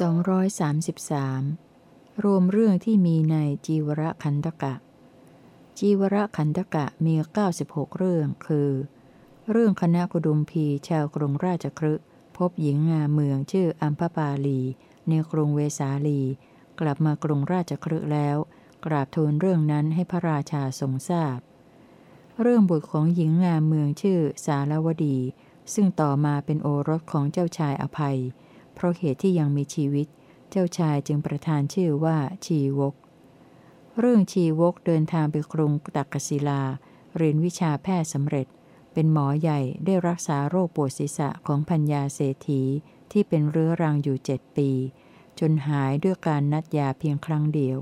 233 รวมเรื่องที่มีในจีวรคันตกะ จีวรคันตกะมี 96 เรื่อง คือ เรื่องคณะกุดุมพีชาวกรุงราชครึพบหญิงงามเมืองชื่ออัมพปาลี ในกรุงเวสาลี กลับมากรุงราชครึแล้ว กราบทูลเรื่องนั้นให้พระราชาทรงทราบ เรื่องบุตรของหญิงงามเมืองชื่อสารวดี ซึ่งต่อมาเป็นโอรสของเจ้าชายอภัย เพราะเหตุที่ยังมีชีวิต เจ้าชายจึงประทานชื่อว่าชีวก เรื่องชีวกเดินทางไปกรุงตักกศิลา เรียนวิชาแพทย์สำเร็จ เป็นหมอใหญ่ได้รักษาโรคปวดศีรษะของพัญญาเศรษฐีที่เป็นเรื้อรังอยู่เจ็ดปี จนหายด้วยการนัดยาเพียงครั้งเดียว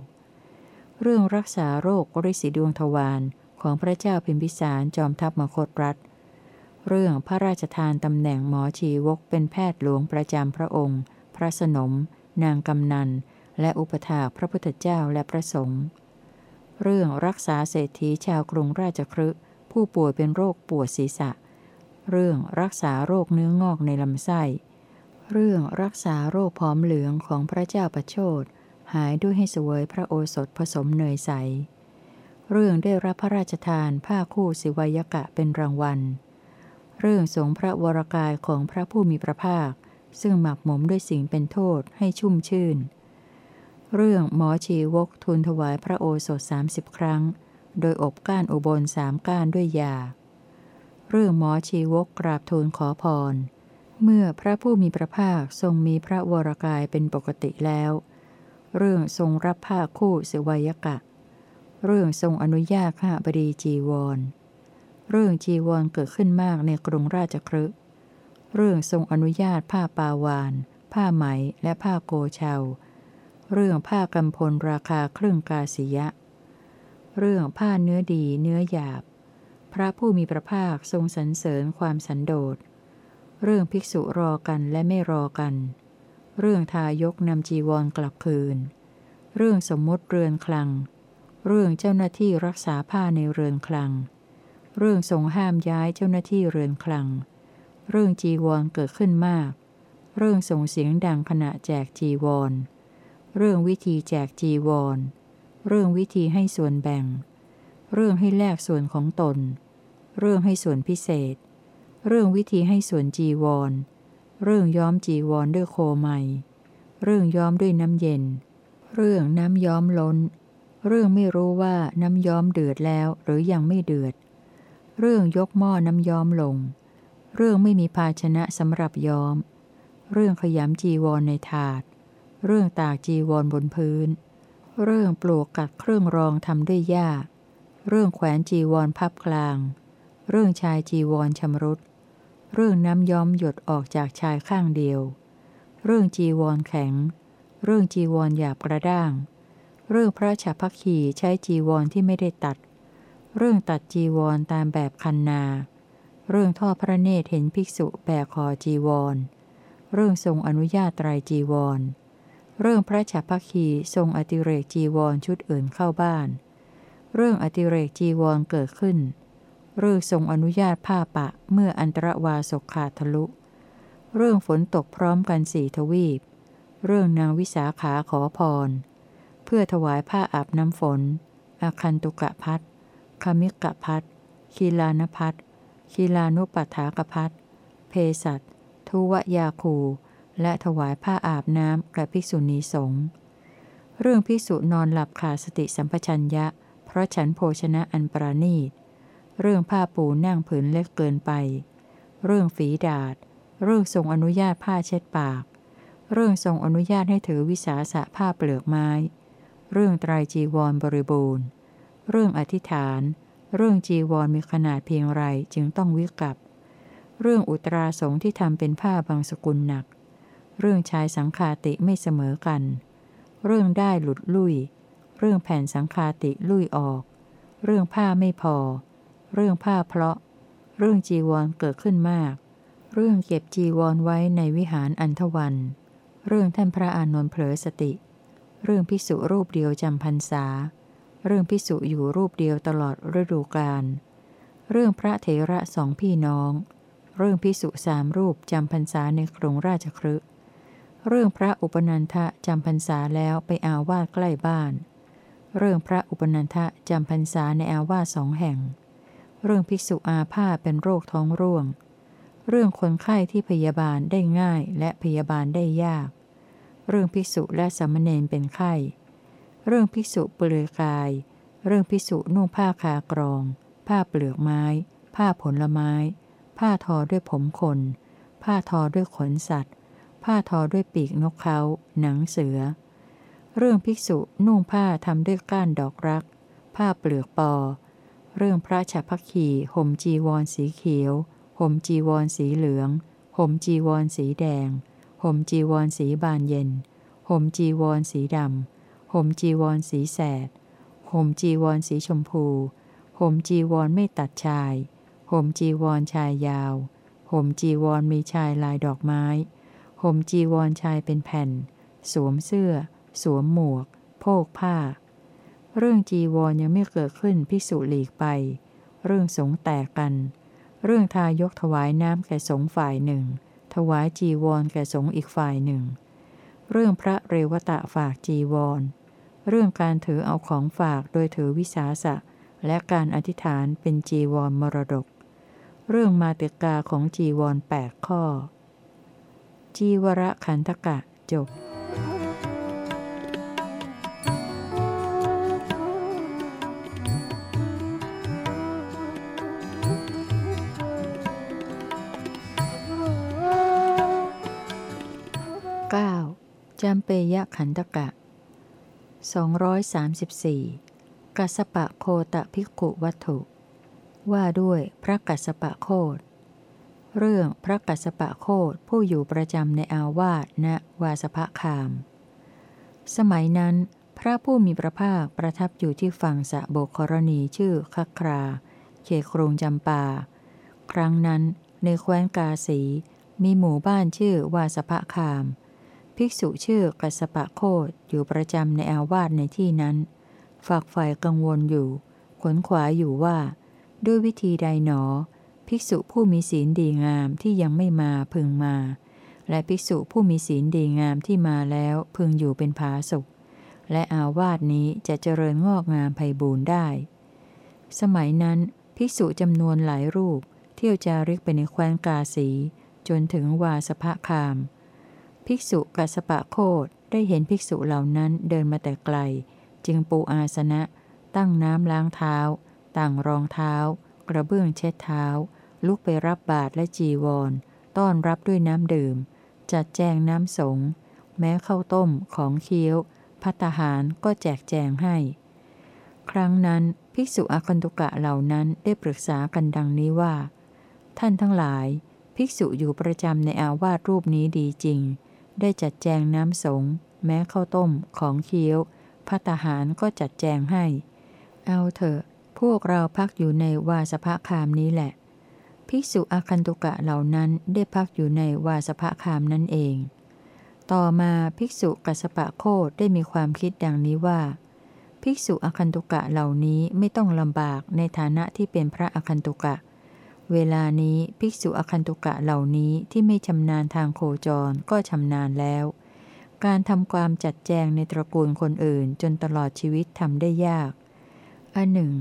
เรื่องรักษาโรคริสิดวงทวารของพระเจ้าพิมพิสารจอมทัพมคตรัฐ เรื่องพระราชทานตำแหน่งหมอชีวกเป็นแพทย์หลวงประจำพระองค์ พระสนม นางกำนัน และอุปถาพระพุทธเจ้าและพระสงฆ์เรื่องรักษาเศรษฐีชาวกรุงราชครึผู้ป่วยเป็นโรคปวดศีรษะ เรื่องรักษาโรคเนื้องอกในลำไส้ เรื่องรักษาโรคผอมเหลืองของพระเจ้าประโชดหายด้วยให้สวยพระโอสถผสมเนยใส เรื่องได้รับพระราชทานผ้าคู่สิวายกะเป็นรางวัล เรื่องสงพระวรกายของพระผู้มีพระภาค ซึ่งหมักหมมด้วยสิ่งเป็นโทษให้ชุ่มชื่น เรื่องหมอชีวกทูลถวายพระโอสถสามิบครั้ง โดยอบก้านอุบลสามก้านด้วยยา เรื่องหมอชีวกกราบทูลขอพร เมื่อพระผู้มีพระภาคทรงมีพระวรกายเป็นปกติแล้ว เรื่องทรงรับผ้าคู่สวายกะ เรื่องทรงอนุญาตข้าบดีจีวร เรื่องจีวรเกิดขึ้นมากในกรุงราชครึเรื่องทรงอนุญาตผ้าปาวาน ผ้าไหมและผ้าโกเชา เรื่องผ้ากำพลราคาครึ่งกาสิยะ เรื่องผ้าเนื้อดีเนื้อหยาบ พระผู้มีพระภาคทรงสรรเสริญความสันโดษ เรื่องภิกษุรอกันและไม่รอกัน เรื่องทายกนำจีวรกลับคืน เรื่องสมมติเรือนคลัง เรื่องเจ้าหน้าที่รักษาผ้าในเรือนคลัง เรื่องทรงห้ามย้ายเจ้าหน้าที่เรือนคลัง เรื่องจีวรเกิดขึ้นมาก เรื่องส่งเสียงดังขณะแจกจีวร เรื่องวิธีแจกจีวร เรื่องวิธีให้ส่วนแบ่ง เรื่องให้แลกส่วนของตน เรื่องให้ส่วนพิเศษ เรื่องวิธีให้ส่วนจีวร เรื่องย้อมจีวรด้วยโคไมเรื่องย้อมด้วยน้ำเย็น เรื่องน้ำย้อมล้น เรื่องไม่รู้ว่าน้ำย้อมเดือดแล้วหรือยังไม่เดือด เรื่องยกหม้อน้ำย้อมลง เรื่องไม่มีภาชนะสำหรับย้อม เรื่องขยำจีวรในถาด เรื่องตากจีวรบนพื้น เรื่องปลวกกัดเครื่องรองทำด้วยหญ้า เรื่องแขวนจีวรพับกลาง เรื่องชายจีวรชำรุด เรื่องน้ำย้อมหยดออกจากชายข้างเดียว เรื่องจีวรแข็ง เรื่องจีวรหยาบกระด้าง เรื่องพระฉัพพคีใช้จีวรที่ไม่ได้ตัด เรื่องตัดจีวรตามแบบคันนา เรื่องทอดพระเนตรเห็นภิกษุแบกคอจีวร เรื่องทรงอนุญาตไตรจีวร เรื่องพระฉัพพคีทรงอติเรกจีวรชุดอื่นเข้าบ้าน เรื่องอติเรกจีวรเกิดขึ้น เรื่องทรงอนุญาตผ้าปะเมื่ออันตรวาสกขาดทะลุ เรื่องฝนตกพร้อมกันสี่ทวีป เรื่องนางวิสาขาขอพร เพื่อถวายผ้าอาบน้ำฝน อาคันตุกะพัด คมิกะพัทคีลานพัทคีลานุปัฏฐากพัทเพสัตทุวยาคู และถวายผ้าอาบน้ำแก่ภิกษุณีสงฆ์เรื่องภิกษุนอนหลับขาดสติสัมปชัญญะ เพราะฉันโภชนะอันปราณีต เรื่องผ้าปูนั่งผืนเล็กเกินไป เรื่องฝีดาด เรื่องทรงอนุญาตผ้าเช็ดปาก เรื่องทรงอนุญาตให้ถือวิสาสะผ้าเปลือกไม้ เรื่องไตรจีวรบริบูรณ์ เรื่องอธิษฐาน เรื่องจีวรมีขนาดเพียงไรจึงต้องวิกับ เรื่องอุตราสงที่ทำเป็นผ้าบางสกุลหนัก เรื่องชายสังคาติไม่เสมอกัน เรื่องได้หลุดลุยเรื่องแผ่นสังคาติลุยออก เรื่องผ้าไม่พอ เรื่องผ้าเพราะ เรื่องจีวรเกิดขึ้นมาก เรื่องเก็บจีวรไว้ในวิหารอันทวัน เรื่องท่านพระอานนท์เผลอสติ เรื่องพิสุรูปเดียวจำพรรษา เรื่องพิสุอยู่รูปเดียวตลอดฤดูกาล เรื่องพระเถระสองพี่น้อง เรื่องพิสุสามรูปจำพรรษาในกรุงราชครึเรื่องพระอุปนันทะจำพรรษาแล้วไปอาวาสใกล้บ้าน เรื่องพระอุปนันทะจำพรรษาในอาวาสสองแห่ง เรื่องภิกษุอาพาธเป็นโรคท้องร่วง เรื่องคนไข้ที่พยาบาลได้ง่ายและพยาบาลได้ยาก เรื่องภิกษุและสามเณรเป็นไข้ เรื่องภิกษุเปลือยกาย เรื่องภิกษุนุ่งผ้าคากรอง ผ้าเปลือกไม้ ผ้าผลไม้ ผ้าทอด้วยผมคน ผ้าทอด้วยขนสัตว์ ผ้าทอด้วยปีกนกเขา หนังเสือ เรื่องภิกษุนุ่งผ้าทำด้วยก้านดอกรัก ผ้าเปลือกปอ เรื่องพระฉัพพคีห่มจีวรสีเขียวห่มจีวรสีเหลืองห่มจีวรสีแดงห่มจีวรสีบานเย็นห่มจีวรสีดำ ห่มจีวรสีแสดห่มจีวรสีชมพูห่มจีวรไม่ตัดชายห่มจีวรชายยาวห่มจีวรมีชายลายดอกไม้ห่มจีวรชายเป็นแผ่น สวมเสื้อ สวมหมวก โพกผ้า เรื่องจีวรยังไม่เกิดขึ้นภิกษุหลีกไป เรื่องสงแตกกัน เรื่องทายกถวายน้ำแก่สงฝ่ายหนึ่ง ถวายจีวรแก่สงอีกฝ่ายหนึ่ง เรื่องพระเรวตะฝากจีวร เรื่องการถือเอาของฝากโดยถือวิสาสะ และการอธิษฐานเป็นจีวรมรดก เรื่องมาติกาของจีวรแปดข้อ จีวรขันธกะจบ 9. จำเปยขันตกะ 234 กัสปะโคตะภิกขุวัตถุ ว่าด้วยพระกัสปะโคดเรื่องพระกัสปะโคดผู้อยู่ประจำในอาวาสณวาสภคาม สมัยนั้น พระผู้มีพระภาคประทับอยู่ที่ฝั่งสะโบกกรณีชื่อคัครา เขครุงจำปา ครั้งนั้นในแคว้นกาสี มีหมู่บ้านชื่อวาสภคาม ภิกษุชื่อกัสปะโคดอยู่ประจำในอาวาสในที่นั้น ฝากฝ่ายกังวลอยู่ ขนขวายอยู่ว่า ด้วยวิธีใดหนอ ภิกษุผู้มีศีลดีงามที่ยังไม่มาพึงมา และภิกษุผู้มีศีลดีงามที่มาแล้วพึงอยู่เป็นผาสุข และอาวาสนี้จะเจริญงอกงามไพบูรณ์ได้ สมัยนั้นภิกษุจำนวนหลายรูป เที่ยวจาริกไปในแคว้นกาสี จนถึงวาสภคาม ภิกษุกัสปะโคดได้เห็นภิกษุเหล่านั้นเดินมาแต่ไกล จึงปูอาสนะ ตั้งน้ำล้างเท้าตั้งรองเท้า กระเบื้องเช็ดเท้า ลุกไปรับบาตรและจีวร ต้อนรับด้วยน้ำดื่ม จัดแจงน้ำสง แม้ข้าวต้มของเคี้ยว พัตหารก็แจกแจงให้ ครั้งนั้นภิกษุอาคันตุกะเหล่านั้นได้ปรึกษากันดังนี้ว่า ท่านทั้งหลาย ภิกษุอยู่ประจำในอาวาสรูปนี้ดีจริง ได้จัดแจงน้ำสง แม้ข้าวต้มของเคี้ยวพัตหารก็จัดแจงให้ เอาเถอะ พวกเราพักอยู่ในวาสภคามนี้แหละ ภิกษุอาคันตุกะเหล่านั้นได้พักอยู่ในวาสภคามนั่นเอง ต่อมาภิกษุกัสสปะโคดได้มีความคิดดังนี้ว่า ภิกษุอาคันตุกะเหล่านี้ไม่ต้องลำบากในฐานะที่เป็นพระอาคันตุกะเเวลานี้ภิกษุอคันตุกะเหล่านี้ที่ไม่ชำนาญทางโคจรก็ชำนาญแล้ว การทำความจัดแจงในตระกูลคนอื่นจนตลอดชีวิตทำได้ยากอันหนึ่ง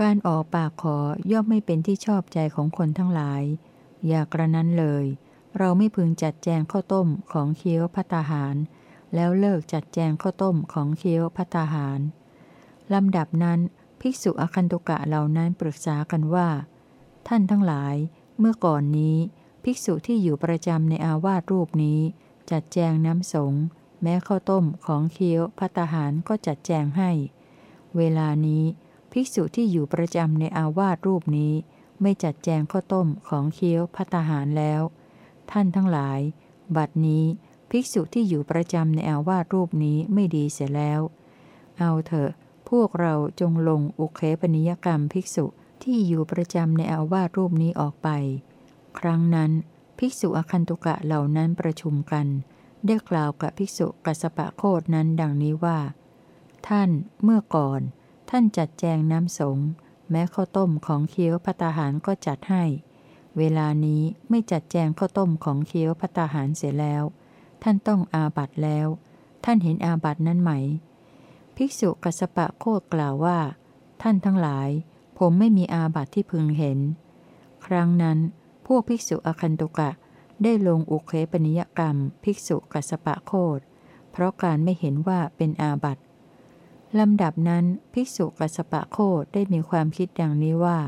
การออกปากขอย่อมไม่เป็นที่ชอบใจของคนทั้งหลาย อย่ากระนั้นเลย เราไม่พึงจัดแจงข้าวต้มของเคี้ยวพัตาหาร แล้วเลิกจัดแจงข้าวต้มของเคี้ยวพัตาหารลำดับนั้น ภิกษุอคันตุกะเหล่านั้นปรึกษากันว่า ท่านทั้งหลาย เมื่อก่อนนี้ ภิกษุที่อยู่ประจำในอาวาสรูปนี้ จัดแจงน้ำสงแม้ข้าวต้มของเคี้ยวพัตหารก็จัดแจงให้ เวลานี้ ภิกษุที่อยู่ประจำในอาวาสรูปนี้ ไม่จัดแจงข้าวต้มของเคี้ยวพัตหารแล้ว ท่านทั้งหลาย บัดนี้ภิกษุที่อยู่ประจำในอาวาสรูปนี้ไม่ดีเสียแล้ว เอาเถอะ พวกเราจงลงอุเคปนิยกรรมภิกษุ ที่อยู่ประจำในอาวาสรูปนี้ออกไป ครั้งนั้น ภิกษุอคันตุกะเหล่านั้นประชุมกัน ได้กล่าวกับภิกษุกัสสปะโคดนั้นดังนี้ว่า ท่านเมื่อก่อน ท่านจัดแจงน้ำสงแม้ข้าวต้มของเคี้ยวพัตาหารก็จัดให้ เวลานี้ไม่จัดแจงข้าวต้มของเคี้ยวพัตาหารเสียแล้ว ท่านต้องอาบัตแล้ว ท่านเห็นอาบัตนั้นไหม ภิกษุกัสปะโคดกล่าวว่า ท่านทั้งหลาย มไม่มีอาบัตที่พึงเห็น ครั้งนั้น พวกภิกษุอคันตุกะ ได้ลงอุเคปนิยกรรม ภิกษุกัสปะโคดเพราะการไม่เห็นว่าเป็นอาบัตลำดับนั้นภิกษุกัสปะโคดได้มีความคิดดังนี้ว่า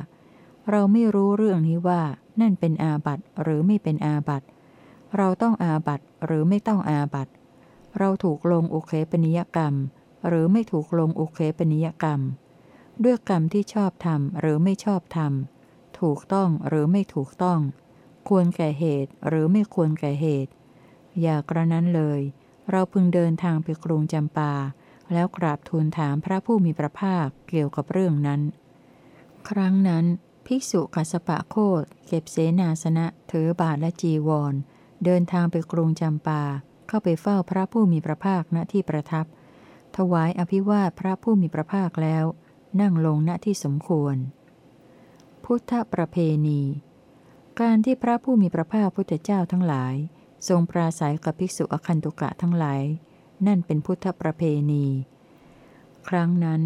เราไม่รู้เรื่องนี้ว่า นั่นเป็นอาบัตหรือไม่เป็นอาบัตเราต้องอาบัตหรือไม่ต้องอาบัตเราถูกลงอุเคปนิยกรรม หรือไม่ถูกลงอุเคปนิยกรรม ด้วยกรรมที่ชอบทำหรือไม่ชอบทำถูกต้องหรือไม่ถูกต้อง ควรแก่เหตุหรือไม่ควรแก่เหตุ อย่ากระนั้นเลย เราพึงเดินทางไปกรุงจำปา แล้วกราบทูลถามพระผู้มีพระภาคเกี่ยวกับเรื่องนั้น ครั้งนั้น ภิกษุกัสปะโคดเก็บเสนาสนะถือบาทและจีวร เดินทางไปกรุงจำปา เข้าไปเฝ้าพระผู้มีพระภาคณที่ประทับ ถวายอภิวาทพระผู้มีพระภาคแล้ว นั่งลงณที่สมควร พุทธประเพณี การที่พระผู้มีพระภาคพุทธเจ้าทั้งหลาย ทรงปราศัยกับภิกษุอคันตุกะทั้งหลาย นั่นเป็นพุทธประเพณี ครั้งนั้น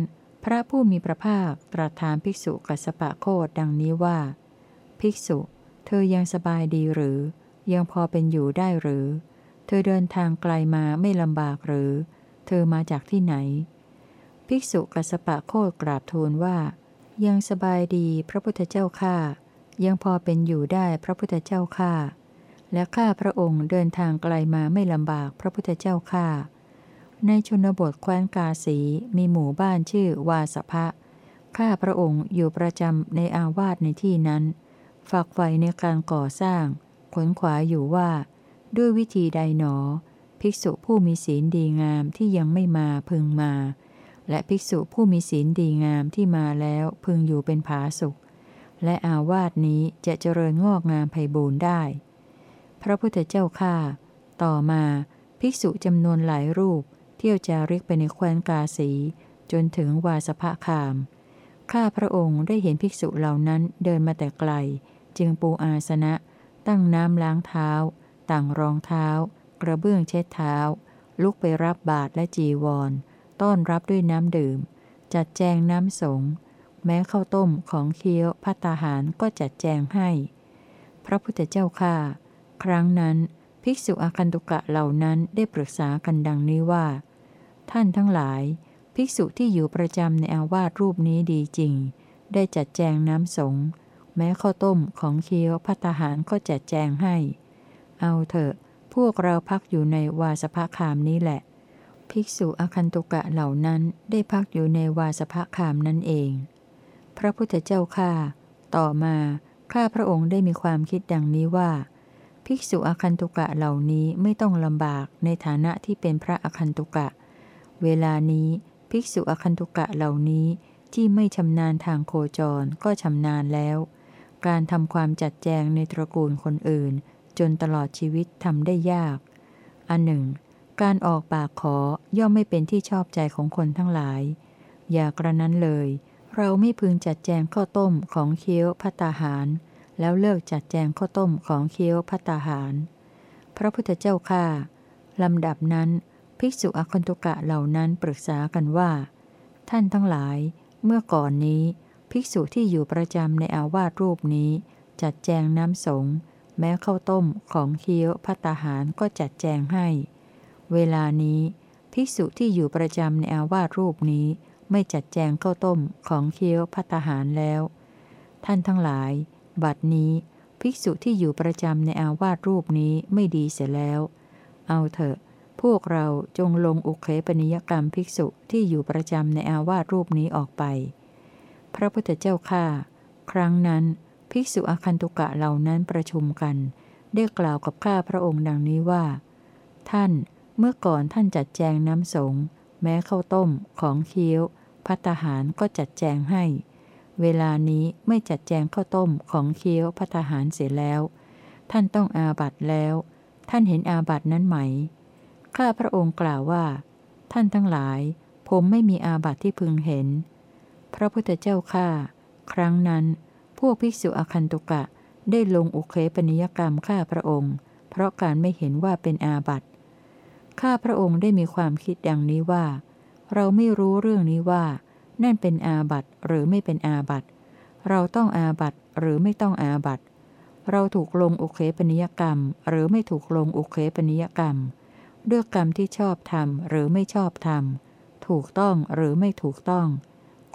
พระผู้มีพระภาคตรัสถามภิกษุกัสปะโคดดังนี้ว่า ภิกษุ เธอยังสบายดีหรือ ยังพอเป็นอยู่ได้หรือ เธอเดินทางไกลมาไม่ลำบากหรือ เธอมาจากที่ไหน ภิกษุกัสปะโคดกราบทูลว่า ยังสบายดีพระพุทธเจ้าข้ายังพอเป็นอยู่ได้พระพุทธเจ้าข้าและข้าพระองค์เดินทางไกลมาไม่ลำบากพระพุทธเจ้าข้าในชนบทแคว้นกาสีมีหมู่บ้านชื่อวาสภะข้าพระองค์อยู่ประจำในอาวาสในที่นั้น ฝากไฟในการก่อสร้าง ขนขวาอยู่ว่า ด้วยวิธีใดหนอ ภิกษุผู้มีศีลดีงามที่ยังไม่มาพึงมา และภิกษุผู้มีศีลดีงามที่มาแล้วพึงอยู่เป็นผาสุข และอาวาสนี้จะเจริญงอกงามไพบูรณ์ได้ พระพุทธเจ้าข้าต่อมาภิกษุจำนวนหลายรูป เที่ยวจาริกไปในแคว้นกาสี จนถึงวาสภคาม ข้าพระองค์ได้เห็นภิกษุเหล่านั้นเดินมาแต่ไกล จึงปูอาสนะ ตั้งน้ำล้างเท้า ต่างรองเท้า กระเบื้องเช็ดเท้า ลุกไปรับบาตรและจีวร ต้อนรับด้วยน้ำดื่ม จัดแจงน้ำสงแม้ข้าวต้มของเคี้ยวพัตาหารก็จัดแจงให้ พระพุทธเจ้าข้าครั้งนั้น ภิกษุอาคันตุกะเหล่านั้นได้ปรึกษากันดังนี้ว่า ท่านทั้งหลาย ภิกษุที่อยู่ประจำในอาวาสรูปนี้ดีจริง ได้จัดแจงน้ำสงแม้ข้าวต้มของเคี้ยวพัตาหารก็จัดแจงให้ เอาเถอะพวกเราพักอยู่ในวาสภคามนี้แหละ ภิกษุอคันตุกะเหล่านั้นได้พักอยู่ในวาสภคามนั่นเอง พระพุทธเจ้าข้าต่อมาข้าพระองค์ได้มีความคิดดังนี้ว่า ภิกษุอคันตุกะเหล่านี้ไม่ต้องลำบากในฐานะที่เป็นพระอคันตุกะ เวลานี้ภิกษุอคันตุกะเหล่านี้ที่ไม่ชำนาญทางโคจรก็ชำนาญแล้ว การทำความจัดแจงในตระกูลคนอื่น จนตลอดชีวิตทำได้ยาก อันหนึ่ง การออกปากขอย่อมไม่เป็นที่ชอบใจของคนทั้งหลาย อย่ากระนั้นเลย เราไม่พึงจัดแจงข้าวต้มของเคี้ยวพัตาหาร แล้วเลิกจัดแจงข้าวต้มของเคี้ยวพัตาหาร พระพุทธเจ้าข้าลำดับนั้นภิกษุอคันตุกะเหล่านั้นปรึกษากันว่า ท่านทั้งหลาย เมื่อก่อนนี้ ภิกษุที่อยู่ประจำในอาวาสรูปนี้ จัดแจงน้ำสงแม้ข้าวต้มของเคี้ยวพัตาหารก็จัดแจงให้ เวลานี้ภิกษุที่อยู่ประจำในอาวาสรูปนี้ไม่จัดแจงข้าวต้มของเคี้ยวพัตหารแล้ว ท่านทั้งหลาย บัดนี้ภิกษุที่อยู่ประจำในอาวาสรูปนี้ไม่ดีเสียแล้ว เอาเถอะ พวกเราจงลงอุเคปนิยกรรมภิกษุที่อยู่ประจำในอาวาสรูปนี้ออกไป พระพุทธเจ้าข้าครั้งนั้น ภิกษุอคันตุกะเหล่านั้นประชุมกัน ได้กล่าวกับข้าพระองค์ดังนี้ว่า ท่าน เมื่อก่อนท่านจัดแจงน้ำสง แม้ข้าวต้ม ของเคี้ยว พัตหารก็จัดแจงให้ เวลานี้ไม่จัดแจงข้าวต้มของเคี้ยวพัตหารเสียแล้ว ท่านต้องอาบัตแล้ว ท่านเห็นอาบัตนั้นไหม ข้าพระองค์กล่าวว่า ท่านทั้งหลาย ผมไม่มีอาบัตที่พึงเห็น พระพุทธเจ้าข้าครั้งนั้น พวกภิกษุอคันตุกะได้ลงอุเคปนิยกรรมข้าพระองค์ เพราะการไม่เห็นว่าเป็นอาบัติ ข้าพระองค์ได้มีความคิดดังนี้ว่า เราไม่รู้เรื่องนี้ว่า นั่นเป็นอาบัตหรือไม่เป็นอาบัตเราต้องอาบัตหรือไม่ต้องอาบัตเราถูกลงอุเคปนิยกรรม หรือไม่ถูกลงอุเคปนิยกรรม ด้วยกรรมที่ชอบทำหรือไม่ชอบทำถูกต้องหรือไม่ถูกต้อง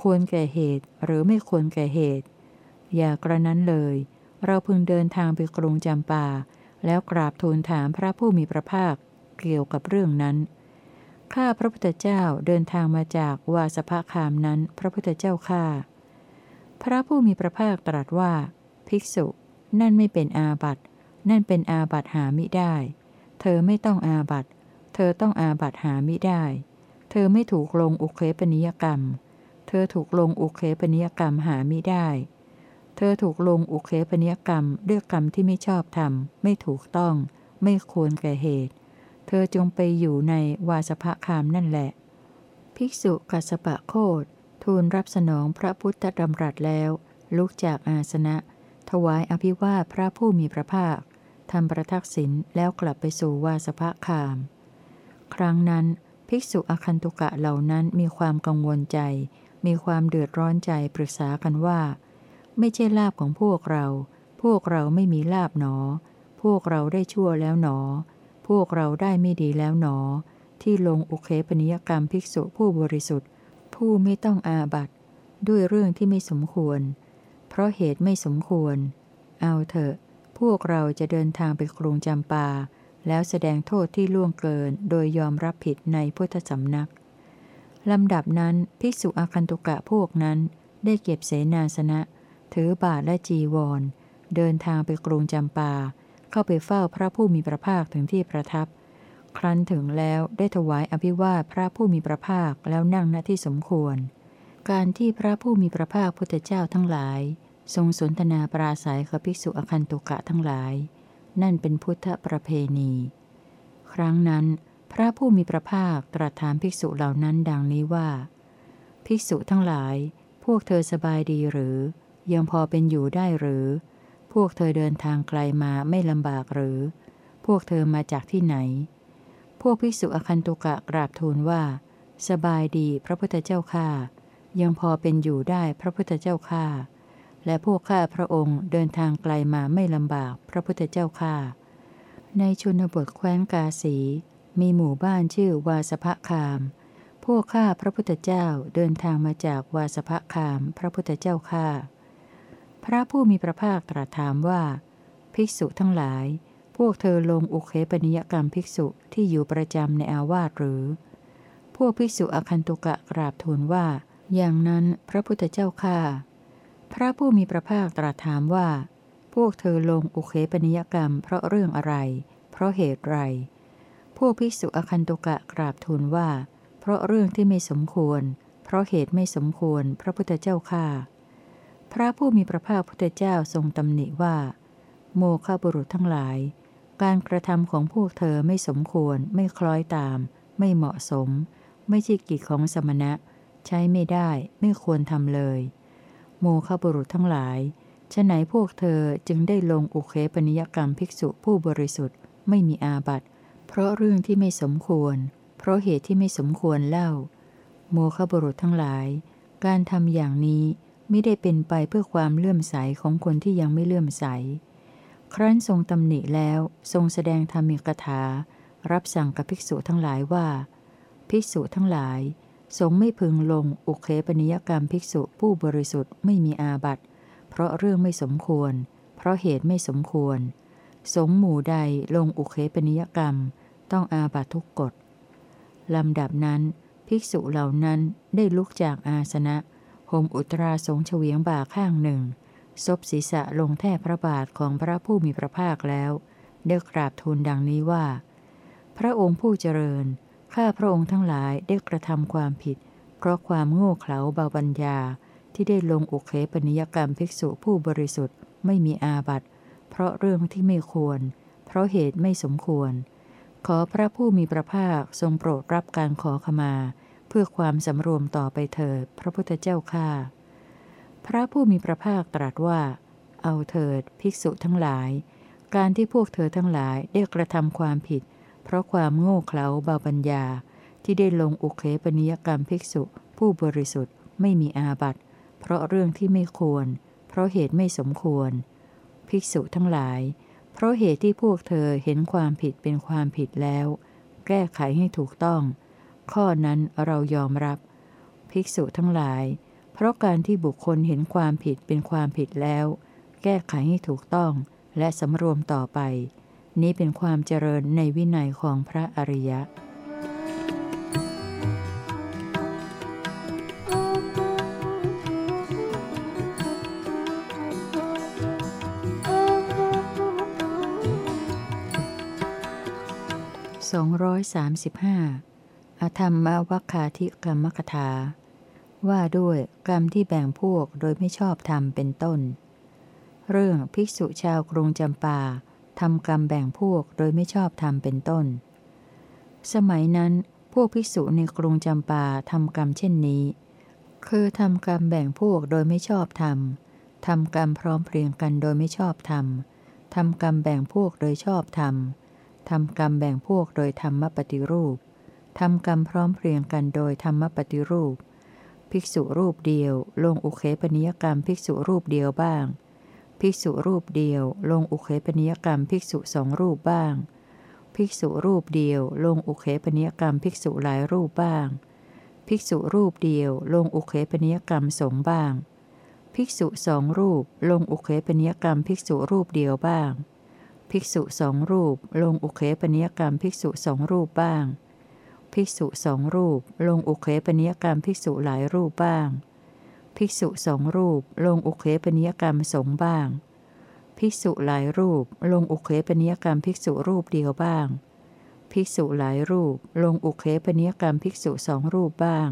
ควรแก่เหตุหรือไม่ควรแก่เหตุ อย่ากระนั้นเลย เราพึงเดินทางไปกรุงจำปา แล้วกราบทูลถามพระผู้มีพระภาค เกี่ยวกับเรื่องนั้น ข้าพระพุทธเจ้าเดินทางมาจากวาสภคามนั้น พระพุทธเจ้าข้าพระผู้มีพระภาคตรัสว่า ภิกษุ นั่นไม่เป็นอาบัตนั่นเป็นอาบัตหามิได้ เธอไม่ต้องอาบัตเธอต้องอาบัตหามิได้ เธอไม่ถูกลงอุเคปนิยกรรม เธอถูกลงอุเคปนิยกรรมหามิได้ เธอถูกลงอุเคปนิยกรรมด้วยกรรมที่ไม่ชอบทำไม่ถูกต้อง ไม่ควรแก่เหตุ เธอจงไปอยู่ในวาสภคามนั่นแหละ ภิกษุกัสปะโคดทูลรับสนองพระพุทธดำรัสแล้ว ลุกจากอาสนะ ถวายอภิวาพระผู้มีพระภาคทำประทักษิณแล้วกลับไปสู่วาสภคาม ครั้งนั้น ภิกษุอคันตุกะเหล่านั้นมีความกังวลใจ มีความเดือดร้อนใจปรึกษากันว่า ไม่ใช่ลาบของพวกเรา พวกเราไม่มีลาบหนอ พวกเราได้ชั่วแล้วหนอ พวกเราได้ไม่ดีแล้วหนอ ที่ลงอุเคปนิยกรรมภิกษุผู้บริสุทธิ์ ผู้ไม่ต้องอาบัตด้วยเรื่องที่ไม่สมควร เพราะเหตุไม่สมควร เอาเถอะ พวกเราจะเดินทางไปกรุงจำปา แล้วแสดงโทษที่ล่วงเกิน โดยยอมรับผิดในพุทธสำนักลำดับนั้นภิกษุอาคันตุกะพวกนั้น ได้เก็บเสนาสนะ ถือบาทและจีวร เดินทางไปกรุงจำปา เข้าไปเฝ้าพระผู้มีพระภาคถึงที่ประทับ ครั้นถึงแล้วได้ถวายอภิวาพระผู้มีพระภาคแล้วนั่งณที่สมควร การที่พระผู้มีพระภาคพุทธเจ้าทั้งหลาย ทรงสนทนาปราศัยกับภิกษุอคันตุกะทั้งหลาย นั่นเป็นพุทธประเพณี ครั้งนั้น พระผู้มีพระภาคตรัสถามภิกษุเหล่านั้นดังนี้ว่า ภิกษุทั้งหลาย พวกเธอสบายดีหรือ ยังพอเป็นอยู่ได้หรือ พวกเธอเดินทางไกลมาไม่ลำบากหรือ พวกเธอมาจากที่ไหน พวกภิกษุอคันตุกะกราบทูลว่า สบายดีพระพุทธเจ้าข้า ยังพอเป็นอยู่ได้พระพุทธเจ้าข้า และพวกข้าพระองค์เดินทางไกลมาไม่ลำบากพระพุทธเจ้าข้า ในชนบทแคว้นกาสี มีหมู่บ้านชื่อวาสภคาม พวกข้าพระพุทธเจ้าเดินทางมาจากวาสภคามพระพุทธเจ้าข้า พระผู้มีพระภาคตรัสถามว่า ภิกษุทั้งหลาย พวกเธอลงอุเคปนิยกรรมภิกษุที่อยู่ประจำในอาวาสหรือ พวกภิกษุอคันตุกะกราบทูลว่า อย่างนั้นพระพุทธเจ้าข้าพระผู้มีพระภาคตรัสถามว่า พวกเธอลงอุเคปนิยกรรม เพราะเรื่องอะไร เพราะเหตุไร พวกภิกษุอคันตุกะกราบทูลว่า เพราะเรื่องที่ไม่สมควร เพราะเหตุไม่สมควร พระพุทธเจ้าข้า พระผู้มีพระภาคพุทธเจ้าทรงตำหนิว่า โมฆะบุรุษทั้งหลาย การกระทำของพวกเธอไม่สมควร ไม่คล้อยตาม ไม่เหมาะสม ไม่ใช่กิจของสมณะ ใช้ไม่ได้ ไม่ควรทำเลย โมฆะบุรุษทั้งหลายฉะไหนพวกเธอจึงได้ลงอุเคปนิยกรรมภิกษุผู้บริสุทธิ์ไม่มีอาบัติเพราะเรื่องที่ไม่สมควร เพราะเหตุที่ไม่สมควรเล่า โมฆะบุรุษทั้งหลาย การทำอย่างนี้ ไม่ได้เป็นไปเพื่อความเลื่อมใสของคนที่ยังไม่เลื่อมใส ครั้นทรงตำหนิแล้วทรงแสดงธรรมิกถา รับสั่งกับภิกษุทั้งหลายว่า ภิกษุทั้งหลายทรงไม่พึงลงอุเคปนิยกรรมภิกษุผู้บริสุทธิ์ไม่มีอาบัติ เพราะเรื่องไม่สมควร เพราะเหตุไม่สมควร สงหมู่ใดลงอุเคปนิยกรรม ต้องอาบัตทุกกฎลำดับนั้น ภิกษุเหล่านั้นได้ลุกจากอาสนะ มอุตราสงเฉวียงบ่าข้างหนึ่ง ซบศีรษะลงแทบพระบาทของพระผู้มีพระภาคแล้วได้กราบทูลดังนี้ว่า พระองค์ผู้เจริญ ข้าพระองค์ทั้งหลายได้กระทำความผิด เพราะความโง่เขลาเบาปัญญา ที่ได้ลงอุเคปนิยกรรมภิกษุผู้บริสุทธิ์ไม่มีอาบัติเพราะเรื่องที่ไม่ควร เพราะเหตุไม่สมควร ขอพระผู้มีพระภาคทรงโปรดรับการขอขมา พื่อความสำรวมต่อไปเถิด พระพุทธเจ้าข้าพระผู้มีพระภาคตรัสว่า เอาเถิด ภิกษุทั้งหลาย การที่พวกเธอทั้งหลายได้กระทำความผิด เพราะความโง่เขลาเบาปัญญา ที่ได้ลงอุเคปนิยกรรมภิกษุ ผู้บริสุทธิ์ไม่มีอาบัติ เพราะเรื่องที่ไม่ควร เพราะเหตุไม่สมควร ภิกษุทั้งหลาย เพราะเหตุที่พวกเธอเห็นความผิดเป็นความผิดแล้ว แก้ไขให้ถูกต้อง ข้อนั้นเรายอมรับ ภิกษุทั้งหลาย เพราะการที่บุคคลเห็นความผิดเป็นความผิดแล้ว แก้ไขให้ถูกต้องและสำรวมต่อไป นี้เป็นความเจริญในวินัยของพระอริยะ235 อธรรมวัคคาธิกรรมกถา ว่าด้วยกรรมที่แบ่งพวกโดยไม่ชอบธรรมเป็นต้น เรื่องภิกษุชาวกรุงจำปาทำกรรมแบ่งพวกโดยไม่ชอบธรรมเป็นต้น สมัยนั้นพวกภิกษุในกรุงจำปาทำกรรมเช่นนี้ คือทำกรรมแบ่งพวกโดยไม่ชอบธรรมทำกรรมพร้อมเพรียงกันโดยไม่ชอบธรรมทำกรรมแบ่งพวกโดยชอบธรรมทำกรรมแบ่งพวกโดยธรรมปฏิรูป ทำกรรมพร้อมเพรียงกันโดยธรรมปฏิรูป ภิกษุรูปเดียว ลงอุเคปนิยกรรมภิกษุรูปเดียวบ้าง ภิกษุรูปเดียว ลงอุเคปนิยกรรมภิกษุสองรูปบ้าง ภิกษุรูปเดียว ลงอุเคปนิยกรรมภิกษุหลายรูปบ้าง ภิกษุรูปเดียว ลงอุเคปนิยกรรมสงบ้าง ภิกษุสองรูป ลงอุเคปนิยกรรมภิกษุรูปเดียวบ้าง ภิกษุสองรูป ลงอุเคปนิยกรรมภิกษุสองรูปบ้าง ภิกษุสองรูป ลงอุเคปนิยกรรมภิกษุหลายรูปบ้าง ภิกษุสองรูป ลงอุเคปนิยกรรมสงบ้าง ภิกษุหลายรูป ลงอุเคปนิยกรรมภิกษุรูปเดียวบ้าง ภิกษุหลายรูป ลงอุเคปนิยกรรมภิกษุสองรูปบ้าง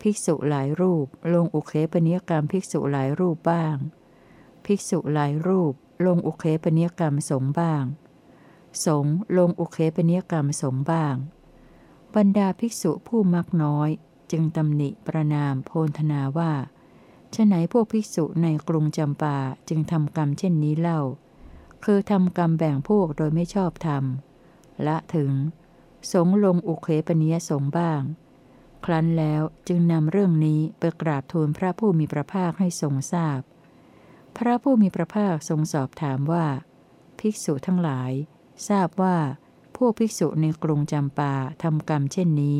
ภิกษุหลายรูป ลงอุเคปนิยกรรมภิกษุหลายรูปบ้าง ภิกษุหลายรูป ลงอุเคปนิยกรรมสงบ้างสงลงอุเคปนิยกรรมสงบ้าง บรรดาภิกษุผู้มักน้อย จึงตำหนิประนามโพนธนาว่าฉไหนพวกภิกษุในกรุงจำปาจึงทำกรรมเช่นนี้เล่า คือทำกรรมแบ่งพวกโดยไม่ชอบธรรม ละถึง สงลงอุเคปนิยสงบ้าง ครั้นแล้วจึงนำเรื่องนี้ไปกราบทูลพระผู้มีพระภาคให้ทรงทราบพพระผู้มีพระภาคทรงสอบถามว่า ภิกษุทั้งหลาย ทราบว่า พวกภิกษุในกรุงจำปาทำกรรมเช่นนี้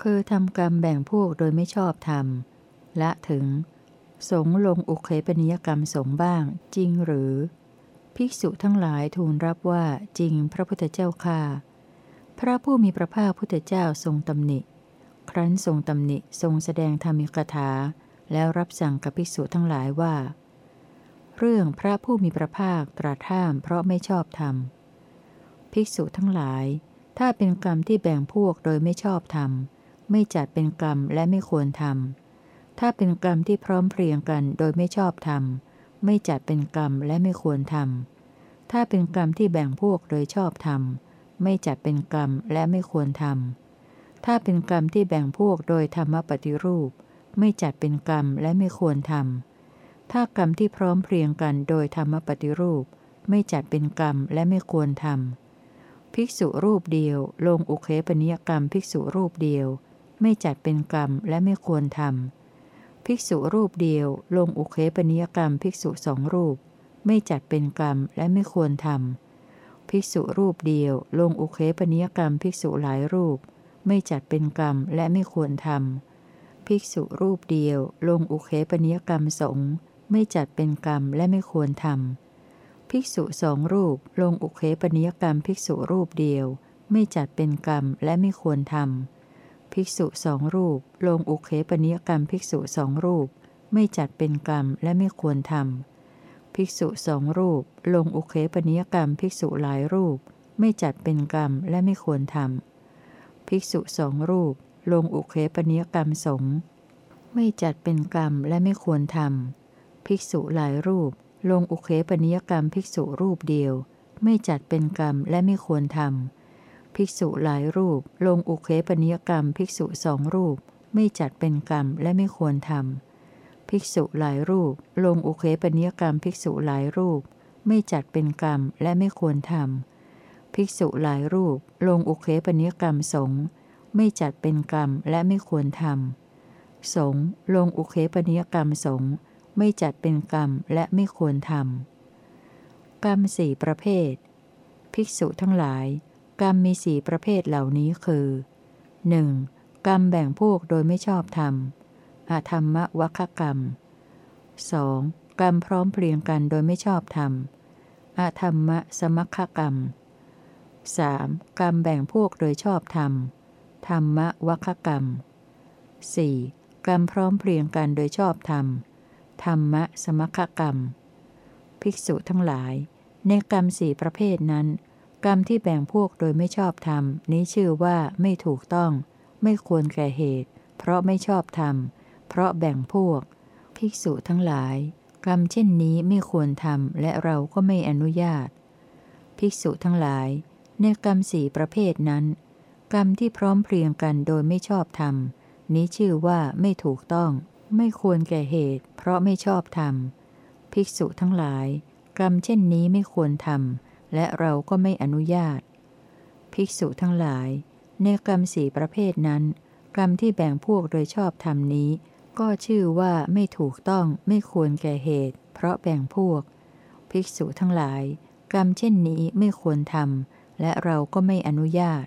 คือทำกรรมแบ่งพวกโดยไม่ชอบธรรมละถึง สงลงอุเคปนิยกรรมสงบ้างจริงหรือ ภิกษุทั้งหลายทูลรับว่าจริงพระพุทธเจ้าค่าพระผู้มีพระภาคพุทธเจ้าทรงตำหนิ ครั้นทรงตำหนิทรงแสดงธรรมิกถา แล้วรับสั่งกับภิกษุทั้งหลายว่า เรื่องพระผู้มีพระภาคตรัสห้ามเพราะไม่ชอบธรรม ภิกษุทั้งหลาย ถ้าเป็นกรรมที่แบ่งพวกโดยไม่ชอบธรรม ไม่จัดเป็นกรรมและไม่ควรทำถ้าเป็นกรรมที่พร้อมเพรียงกันโดยไม่ชอบธรรม ไม่จัดเป็นกรรมและไม่ควรทำถ้าเป็นกรรมที่แบ่งพวกโดยชอบธรรม ไม่จัดเป็นกรรมและไม่ควรทำถ้าเป็นกรรมที่แบ่งพวกโดยธรรมปฏิรูป ไม่จัดเป็นกรรมและไม่ควรทำถ้ากรรมที่พร้อมเพรียงกันโดยธรรมปฏิรูป ไม่จัดเป็นกรรมและไม่ควรทำ ภิกษุรูปเดียว ลงอุเคปนิยกรรมภิกษุรูปเดียว ไม่จัดเป็นกรรมและไม่ควรทำภิกษุรูปเดียว ลงอุเคปนิยกรรมภิกษุสองรูป ไม่จัดเป็นกรรมและไม่ควรทำภิกษุรูปเดียว ลงอุเคปนิยกรรมภิกษุหลายรูป ไม่จัดเป็นกรรมและไม่ควรทำภิกษุรูปเดียว ลงอุเคปนิยกรรมสงฆ์ไม่จัดเป็นกรรมและไม่ควรทำ ภิกษุสองรูปลงอุเคปนิยกรรมภิกษุรูปเดียว ไม่จัดเป็นกรรมและไม่ควรทำภิกษุสองรูป ลงอุเคปนิยกรรมภิกษุสองรูป ไม่จัดเป็นกรรมและไม่ควรทำภิกษุสองรูป ลงอุเคปนิยกรรมภิกษุหลายรูป ไม่จัดเป็นกรรมและไม่ควรทำภิกษุสองรูป ลงอุเคปนิยกรรมสงไม่จัดเป็นกรรมและไม่ควรทำภิกษุหลายรูป ลงอุเคปนิยกรรมภิกษุรูปเดียว ไม่จัดเป็นกรรมและไม่ควรทำภิกษุหลายรูป ลงอุเคปนิยกรรมภิกษุสองรูป ไม่จัดเป็นกรรมและไม่ควรทำภิกษุหลายรูป ลงอุเคปนิยกรรมภิกษุหลายรูป ไม่จัดเป็นกรรมและไม่ควรทำภิกษุหลายรูป ลงอุเคปนิยกรรมสงฆ์ไม่จัดเป็นกรรมและไม่ควรทำสงฆ์ลงอุเคปนิยกรรมสงฆ์ ไม่จัดเป็นกรรมและไม่ควรทำกรรมสี่ประเภท ภิกษุทั้งหลาย กรรมมีสี่ประเภทเหล่านี้คือ 1. กรรมแบ่งพวกโดยไม่ชอบธรรมอาธรรมวัคกรรม 2. กรรมพร้อมเพรียงกันโดยไม่ชอบธรรมอาธรรมสมัคคกรรม 3. กรรมแบ่งพวกโดยชอบธรรม ธรรมวัคกรรม 4. กรรมพร้อมเพรียงกันโดยชอบธรรม ธรรมสมัคคกรรม ภิกษุทั้งหลาย ในกรรมสี่ประเภทนั้น กรรมที่แบ่งพวกโดยไม่ชอบธรรม นี้ชื่อว่าไม่ถูกต้อง ไม่ควรแก่เหตุ เพราะไม่ชอบธรรม เพราะแบ่งพวก ภิกษุทั้งหลาย กรรมเช่นนี้ไม่ควรทำและเราก็ไม่อนุญาต ภิกษุทั้งหลาย ในกรรมสี่ประเภทนั้น กรรมที่พร้อมเพรียงกันโดยไม่ชอบธรรม นี้ชื่อว่าไม่ถูกต้อง ไม่ควรแก่เหตุ เพราะไม่ชอบธรรม ภิกษุทั้งหลาย กรรมเช่นนี้ไม่ควรทำและเราก็ไม่อนุญาต ภิกษุทั้งหลาย ในกรรมสี่ประเภทนั้น กรรมที่แบ่งพวกโดยชอบธรรมนี้ ก็ชื่อว่าไม่ถูกต้องไม่ควรแก่เหตุ เพราะแบ่งพวก ภิกษุทั้งหลาย กรรมเช่นนี้ไม่ควรทำและเราก็ไม่อนุญาต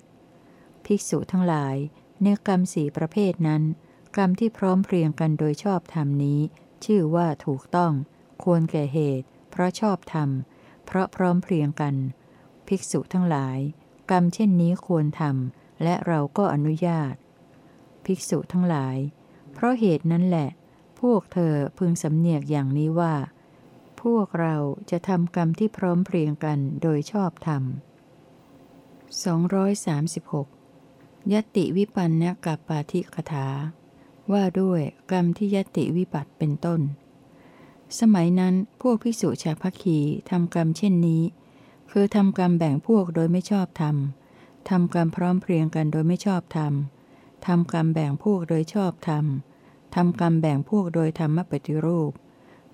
ภิกษุทั้งหลายในกรรมสี่ประเภทนั้น กรรมที่พร้อมเพรียงกันโดยชอบธรรมนี้ ชื่อว่าถูกต้อง ควรแก่เหตุ เพราะชอบธรรม เพราะพร้อมเพรียงกัน ภิกษุทั้งหลาย กรรมเช่นนี้ควรทำและเราก็อนุญาต ภิกษุทั้งหลาย เพราะเหตุนั้นแหละ พวกเธอพึงสำเนียกอย่างนี้ว่า พวกเราจะทำกรรมที่พร้อมเพรียงกันโดยชอบธรรม236ยติวิปันนกับปาธิกถา ว่าด้วยกรรมที่ยติวิปัตเป็นต้น สมัยนั้นพวกภิกษุชาพัคีทำกรรมเช่นนี้ คือทำกรรมแบ่งพวกโดยไม่ชอบธรรมทำกรรมพร้อมเพรียงกันโดยไม่ชอบธรรมทำกรรมแบ่งพวกโดยชอบธรรมทำกรรมแบ่งพวกโดยธรรมปฏิรูป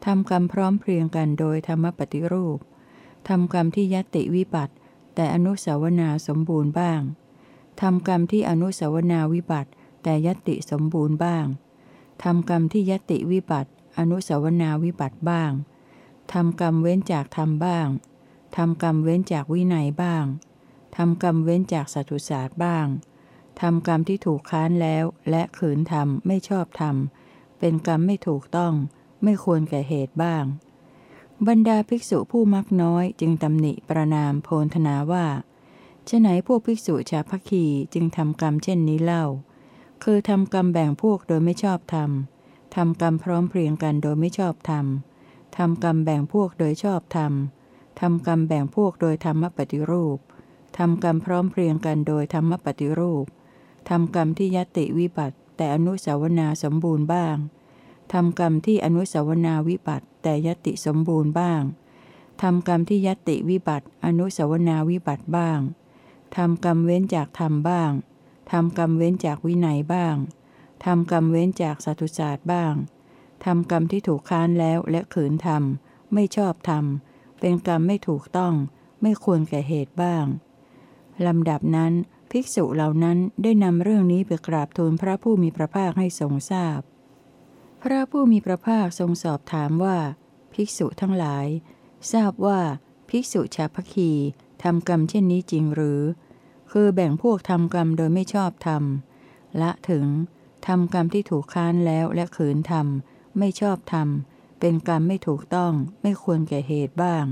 ทำกรรมพร้อมเพรียงกันโดยธรรมปฏิรูปทำกรรมที่ยติวิปัติ แต่อนุสาวนาสมบูรณ์บ้างทำกรรมที่อนุสาวนาวิบัติ แต่ยติสมบูรณ์บ้างทำกรรมที่ยติวิบัติ อนุสาวนาวิบัติบ้างทำกรรมเว้นจากธรรมบ้างทำกรรมเว้นจากวินัยบ้างทำกรรมเว้นจากสัตุศาสตร์บ้างทำกรรมที่ถูกค้านแล้ว และขืนทำไม่ชอบทำเป็นกรรมไม่ถูกต้อง ไม่ควรแก่เหตุบ้าง บรรดาภิกษุผู้มักน้อยจึงตำหนิประนามโพนธนาว่าฉไหนพวกภิกษุชาพัคีจึงทำกรรมเช่นนี้เล่า คือทำกรรมแบ่งพวกโดยไม่ชอบธรรมทำกรรมพร้อมเพรียงกันโดยไม่ชอบธรรมทำกรรมแบ่งพวกโดยชอบธรรมทำกรรมแบ่งพวกโดยธรรมปฏิรูปทำกรรมพร้อมเพรียงกันโดยธรรมปฏิรูปทำกรรมที่ยติวิบัติ แต่อนุสาวนาสมบูรณ์บ้างทำกรรมที่อนุสาวนาวิบัติ แต่ยติสมบูรณ์บ้างทำกรรมที่ยติวิบัติ อนุสาวนาวิบัติบ้างทำกรรมเว้นจากธรรมบ้าง ทำกรรมเว้นจากวินัยบ้าง ทำกรรมเว้นจากสัตุศาสตร์บ้าง ทำกรรมที่ถูกค้านแล้วและขืนทำไม่ชอบทำเป็นกรรมไม่ถูกต้อง ไม่ควรแก่เหตุบ้าง ลำดับนั้น ภิกษุเหล่านั้นได้นำเรื่องนี้ไปกราบทูลพระผู้มีพระภาคให้ทรงทราบพพระผู้มีพระภาคทรงสอบถามว่า ภิกษุทั้งหลาย ทราบว่า ภิกษุชาพคีทำกรรมเช่นนี้จริงหรือ คือแบ่งพวกทำกรรมโดยไม่ชอบธรรมละถึงทำกรรมที่ถูกค้านแล้วและขืนทำไม่ชอบธรรมเป็นกรรมไม่ถูกต้องไม่ควรแก่เหตุบ้าง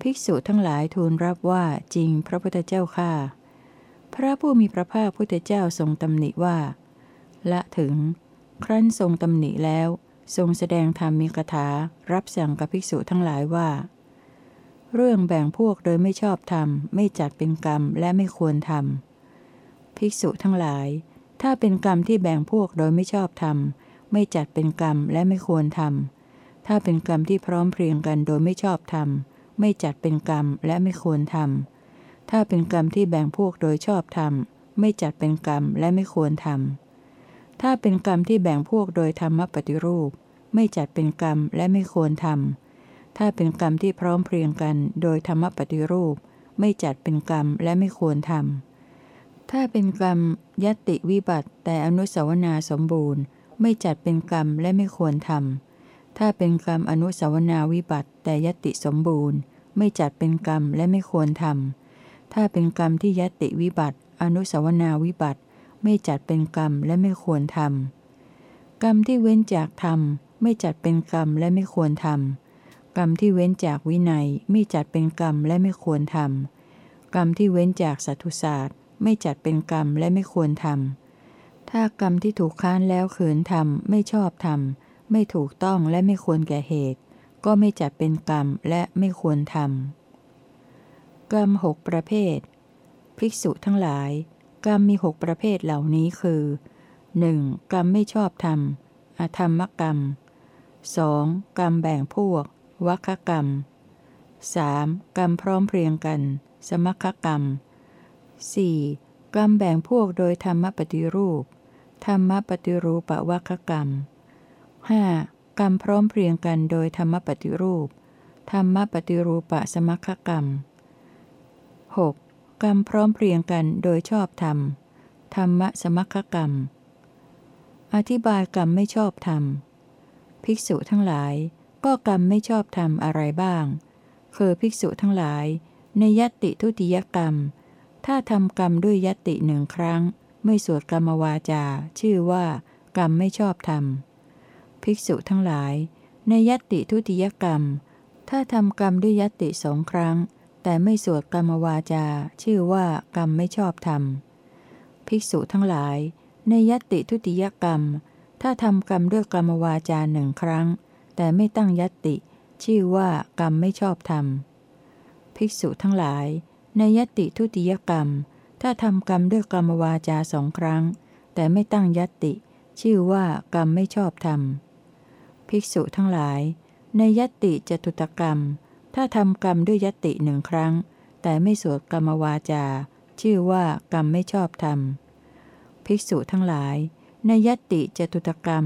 ภิกษุทั้งหลายทูลรับว่าจริงพระพุทธเจ้าค่าพระผู้มีพระภาคพุทธเจ้าทรงตำหนิว่า ละถึง ครั้นทรงตำหนิแล้ว ทรงแสดงธรรมมีคาถารับสั่งกับภิกษุทั้งหลายว่า เรื่องแบ่งพวกโดยไม่ชอบธรรม ไม่จัดเป็นกรรมและไม่ควรทำภิกษุทั้งหลาย ถ้าเป็นกรรมที่แบ่งพวกโดยไม่ชอบธรรม ไม่จัดเป็นกรรมและไม่ควรทำถ้าเป็นกรรมที่พร้อมเพรียงกันโดยไม่ชอบธรรม ไม่จัดเป็นกรรมและไม่ควรทำถ้าเป็นกรรมที่แบ่งพวกโดยชอบธรรม ไม่จัดเป็นกรรมและไม่ควรทำถ้าเป็นกรรมที่แบ่งพวกโดยธรรมปฏิรูป ไม่จัดเป็นกรรมและไม่ควรทำ ถ้าเป็นกรรมที่พร้อมเพรียงกันโดยธรรมปฏิรูป ไม่จัดเป็นกรรมและไม่ควรทำ ถ้าเป็นกรรมยติวิบัติแต่อนุสาวนาสมบูรณ์ ไม่จัดเป็นกรรมและไม่ควรทำ ถ้าเป็นกรรมอนุสาวนาวิบัติแต่ยติสมบูรณ์ ไม่จัดเป็นกรรมและไม่ควรทำ ถ้าเป็นกรรมที่ยติวิบัติ อนุสาวนาวิบัติ ไม่จัดเป็นกรรมและไม่ควรทำ กรรมที่เว้นจากธรรมไม่จัดเป็นกรรมและไม่ควรทำ กรรมที่เว้นจากวินัยไม่จัดเป็นกรรมและไม่ควรทำกรรมที่เว้นจากสัตุศาสตร์ ไม่จัดเป็นกรรมและไม่ควรทำถ้ากรรมที่ถูกค้านแล้วขืนทำไม่ชอบทำไม่ถูกต้องและไม่ควรแก่เหตุ ก็ไม่จัดเป็นกรรมและไม่ควรทำกรรมหกประเภท ภิกษุทั้งหลาย กรรมมีหกประเภทเหล่านี้คือ 1. กรรมไม่ชอบธรรมอธรรมกรรม 2. กรรมแบ่งพวก วัคกรรม 3. กรรมพร้อมเพรียงกัน สมัคกรรม 4. กรรมแบ่งพวกโดยธรรมปฏิรูป ธรรมปฏิรูปวัคกรรม 5. กรรมพร้อมเพรียงกันโดยธรรมปฏิรูป ธรรมปฏิรูปสมัคกรรม 6. กรรมพร้อมเพรียงกันโดยชอบธรรม ธรรมสมัคกรรม อธิบายกรรมไม่ชอบธรรม ภิกษุทั้งหลาย ก็กรรมไม่ชอบทำอะไรบ้าง คือภิกษุทั้งหลาย ในยติทุติยกรรม ถ้าทำกรรมด้วยยติหนึ่งครั้ง ไม่สวดกรรมวาจา ชื่อว่ากรรมไม่ชอบธรรมภิกษุทั้งหลาย ในยติทุติยกรรม ถ้าทำกรรมด้วยยติสองครั้ง แต่ไม่สวดกรรมวาจา ชื่อว่ากรรมไม่ชอบธรรมภิกษุทั้งหลาย ในยติทุติยกรรม ถ้าทำกรรมด้วยกรรมวาจาหนึ่งครั้ง แต่ไม่ตั้งยติ ชื่อว่ากรรมไม่ชอบธรรม ภิกษุทั้งหลาย ในยติทุติยกรรม ถ้าทำกรรมด้วยกรรมวาจาสองครั้ง แต่ไม่ตั้งยติ ชื่อว่ากรรมไม่ชอบธรรม ภิกษุทั้งหลาย ในยติจตุตกรรม ถ้าทำกรรมด้วยยติหนึ่งครั้ง แต่ไม่สวดกรรมวาจา ชื่อว่ากรรมไม่ชอบธรรม ภิกษุทั้งหลาย ในยติจตุตกรรม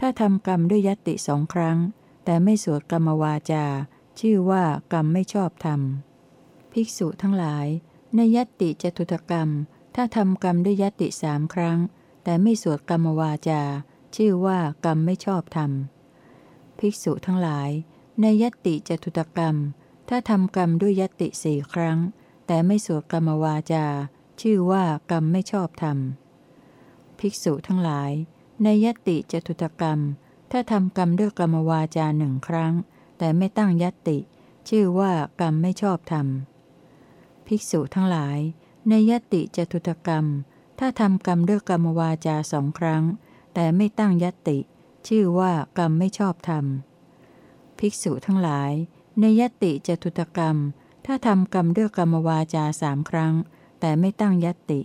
ถ้าทำกรรมด้วยยติสองครั้ง แต่ไม่สวดกรรมวาจา ชื่อว่ากรรมไม่ชอบธรรม ภิกษุทั้งหลาย ในยติจตุตกรรม ถ้าทำกรรมด้วยยติสามครั้ง แต่ไม่สวดกรรมวาจา ชื่อว่ากรรมไม่ชอบธรรม ภิกษุทั้งหลาย ในยติจตุตกรรม ถ้าทำกรรมด้วยยติสี่ครั้ง แต่ไม่สวดกรรมวาจา ชื่อว่ากรรมไม่ชอบธรรม ภิกษุทั้งหลาย ในยติจตุตกรรม ถ้าทำกรรมด้วยกรรมวาจาหนึ่งครั้ง แต่ไม่ตั้งยติ ชื่อว่ากรรมไม่ชอบธรรม ภิกษุทั้งหลาย ในยติจตุตกรรม ถ้าทำกรรมด้วยกรรมวาจาสองครั้ง แต่ไม่ตั้งยติ ชื่อว่ากรรมไม่ชอบธรรม ภิกษุทั้งหลาย ในยติจตุตกรรม ถ้าทำกรรมด้วยกรรมวาจาสามครั้ง แต่ไม่ตั้งยติ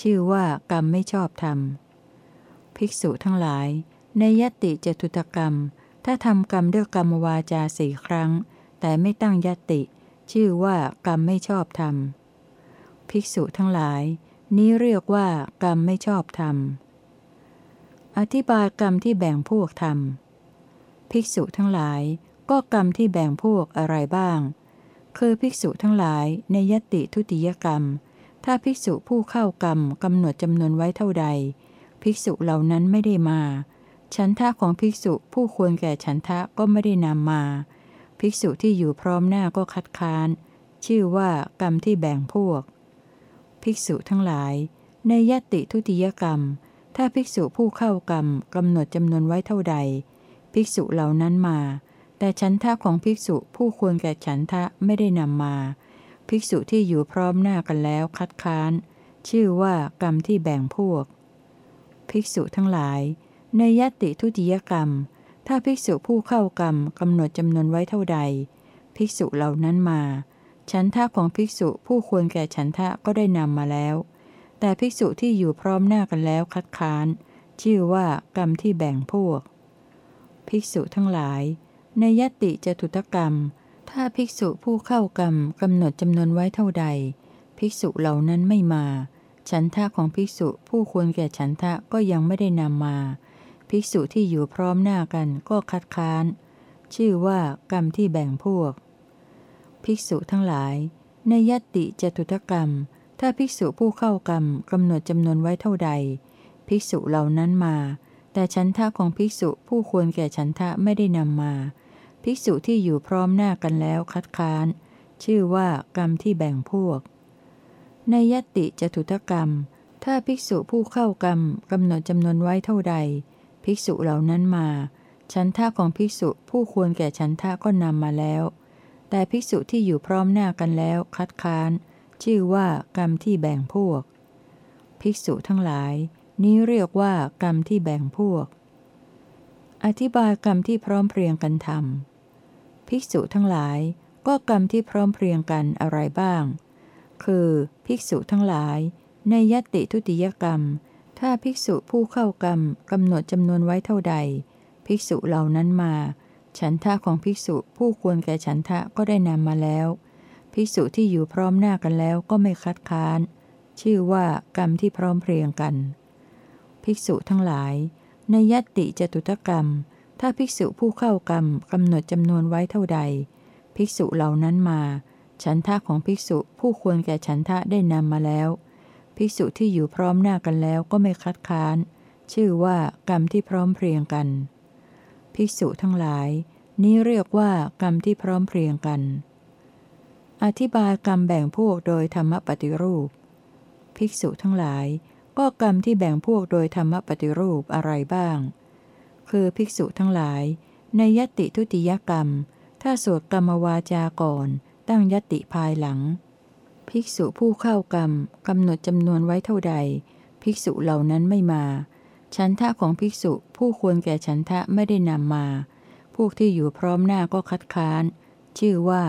ชื่อว่ากรรมไม่ชอบธรรม ภิกษุทั้งหลาย ในยติจตุตกรรม ถ้าทำกรรมด้วยกรรมวาจาสี่ครั้ง แต่ไม่ตั้งยติ ชื่อว่ากรรมไม่ชอบธรรม ภิกษุทั้งหลาย นี้เรียกว่ากรรมไม่ชอบธรรม อธิบายกรรมที่แบ่งพวกธรรม ภิกษุทั้งหลาย ก็กรรมที่แบ่งพวกอะไรบ้าง คือภิกษุทั้งหลายในยติทุติยกรรม ถ้าภิกษุผู้เข้ากรรมกำหนดจำนวนไว้เท่าใด ภิกษุเหล่านั้นไม่ได้มา ฉันทะของภิกษุผู้ควรแก่ฉันทะก็ไม่ได้นำมา ภิกษุที่อยู่พร้อมหน้าก็คัดค้าน ชื่อว่ากรรมที่แบ่งพวก ภิกษุทั้งหลาย ในยติทุติยกรรม ถ้าภิกษุผู้เข้ากรรมกำหนดจำนวนไว้เท่าใด ภิกษุเหล่านั้นมา แต่ฉันทะของภิกษุผู้ควรแก่ฉันทะไม่ได้นำมา ภิกษุที่อยู่พร้อมหน้ากันแล้วคัดค้าน ชื่อว่ากรรมที่แบ่งพวก ภิกษุทั้งหลาย ในยติทุติยกรรม ถ้าภิกษุผู้เข้ากรรมกำหนดจำนวนไว้เท่าใด ภิกษุเหล่านั้นมา ฉันทะของภิกษุผู้ควรแก่ฉันทะก็ได้นำมาแล้ว แต่ภิกษุที่อยู่พร้อมหน้ากันแล้วคัดค้าน ชื่อว่ากรรมที่แบ่งพวก ภิกษุทั้งหลาย ในยติจตุตกรรม ถ้าภิกษุผู้เข้ากรรมกำหนดจำนวนไว้เท่าใด ภิกษุเหล่านั้นไม่มา ฉันทะของภิกษุผู้ควรแก่ฉันทะก็ยังไม่ได้นำมา ภิกษุที่อยู่พร้อมหน้ากันก็คัดค้าน ชื่อว่ากรรมที่แบ่งพวก ภิกษุทั้งหลาย ในยติจตุถกรรม ถ้าภิกษุผู้เข้ากรรมกำหนดจำนวนไว้เท่าใด ภิกษุเหล่านั้นมา แต่ฉันทะของภิกษุผู้ควรแก่ฉันทะไม่ได้นำมา ภิกษุที่อยู่พร้อมหน้ากันแล้วคัดค้าน ชื่อว่ากรรมที่แบ่งพวก ในยติจตุถกรรม ถ้าภิกษุผู้เข้ากรรมกำหนดจำนวนไว้เท่าใด ภิกษุเหล่านั้นมา ฉันทะของภิกษุผู้ควรแก่ฉันทะก็นำมาแล้ว แต่ภิกษุที่อยู่พร้อมหน้ากันแล้วคัดค้าน ชื่อว่ากรรมที่แบ่งพวก ภิกษุทั้งหลาย นี้เรียกว่ากรรมที่แบ่งพวก อธิบายกรรมที่พร้อมเพรียงกันทำภิกษุทั้งหลายก็กรรมที่พร้อมเพรียงกันอะไรบ้าง คือภิกษุทั้งหลาย ในยติทุติยกรรม ถ้าภิกษุผู้เข้ากรรมกำหนดจำนวนไว้เท่าใด ภิกษุเหล่านั้นมา ฉันทะของภิกษุผู้ควรแก่ฉันทะก็ได้นำมาแล้ว ภิกษุที่อยู่พร้อมหน้ากันแล้วก็ไม่คัดค้าน ชื่อว่ากรรมที่พร้อมเพรียงกัน ภิกษุทั้งหลาย ในยติจตุถกรรม ถ้าภิกษุผู้เข้ากรรมกำหนดจำนวนไว้เท่าใด ภิกษุเหล่านั้นมา ฉันทะของภิกษุผู้ควรแก่ฉันทะได้นำมาแล้ว ภิกษุที่อยู่พร้อมหน้ากันแล้วก็ไม่คัดค้าน ชื่อว่ากรรมที่พร้อมเพรียงกัน ภิกษุทั้งหลาย นี้เรียกว่ากรรมที่พร้อมเพรียงกัน อธิบายกรรมแบ่งพวกโดยธรรมปฏิรูป ภิกษุทั้งหลาย ก็กรรมที่แบ่งพวกโดยธรรมปฏิรูปอะไรบ้าง คือภิกษุทั้งหลาย ในยติทุติยกรรม ถ้าสวดกรรมวาจาก่อน ตั้งยติภายหลัง ภิกษุผู้เข้ากรรมกำหนดจำนวนไว้เท่าใด ภิกษุเหล่านั้นไม่มา ฉันทะของภิกษุผู้ควรแก่ฉันทะไม่ได้นำมา พวกที่อยู่พร้อมหน้าก็คัดค้าน ชื่อว่า